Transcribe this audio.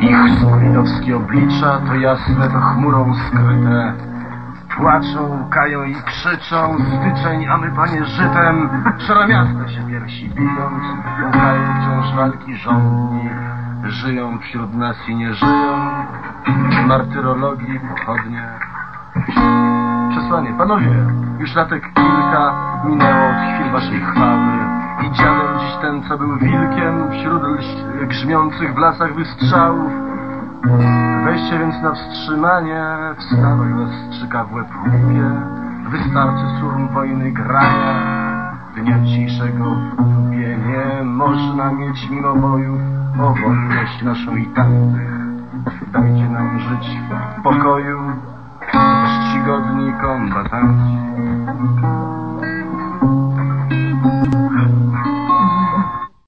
Ich sowidowskie oblicza to jasne, to chmurą skryte. Płaczą, kają i krzyczą, styczeń, a my panie żytem. Szara miasta się piersi biją, pukają wciąż walki żądni. Żyją wśród nas i nie żyją, martyrologii pochodnie. Przesłanie, panowie, już latek kilka minęło od chwil waszej chwały. I dziadem dziś ten, co był wilkiem wśród lś- grzmiących w lasach wystrzałów. Weźcie więc na wstrzymanie, wstawaj was strzyka w łeb. Wystarczy surm wojny grania, dnia dzisiejszego w nie można mieć mimo bojów o wolność naszą i tamtych. Dajcie nam żyć w pokoju, czcigodni kombatanci.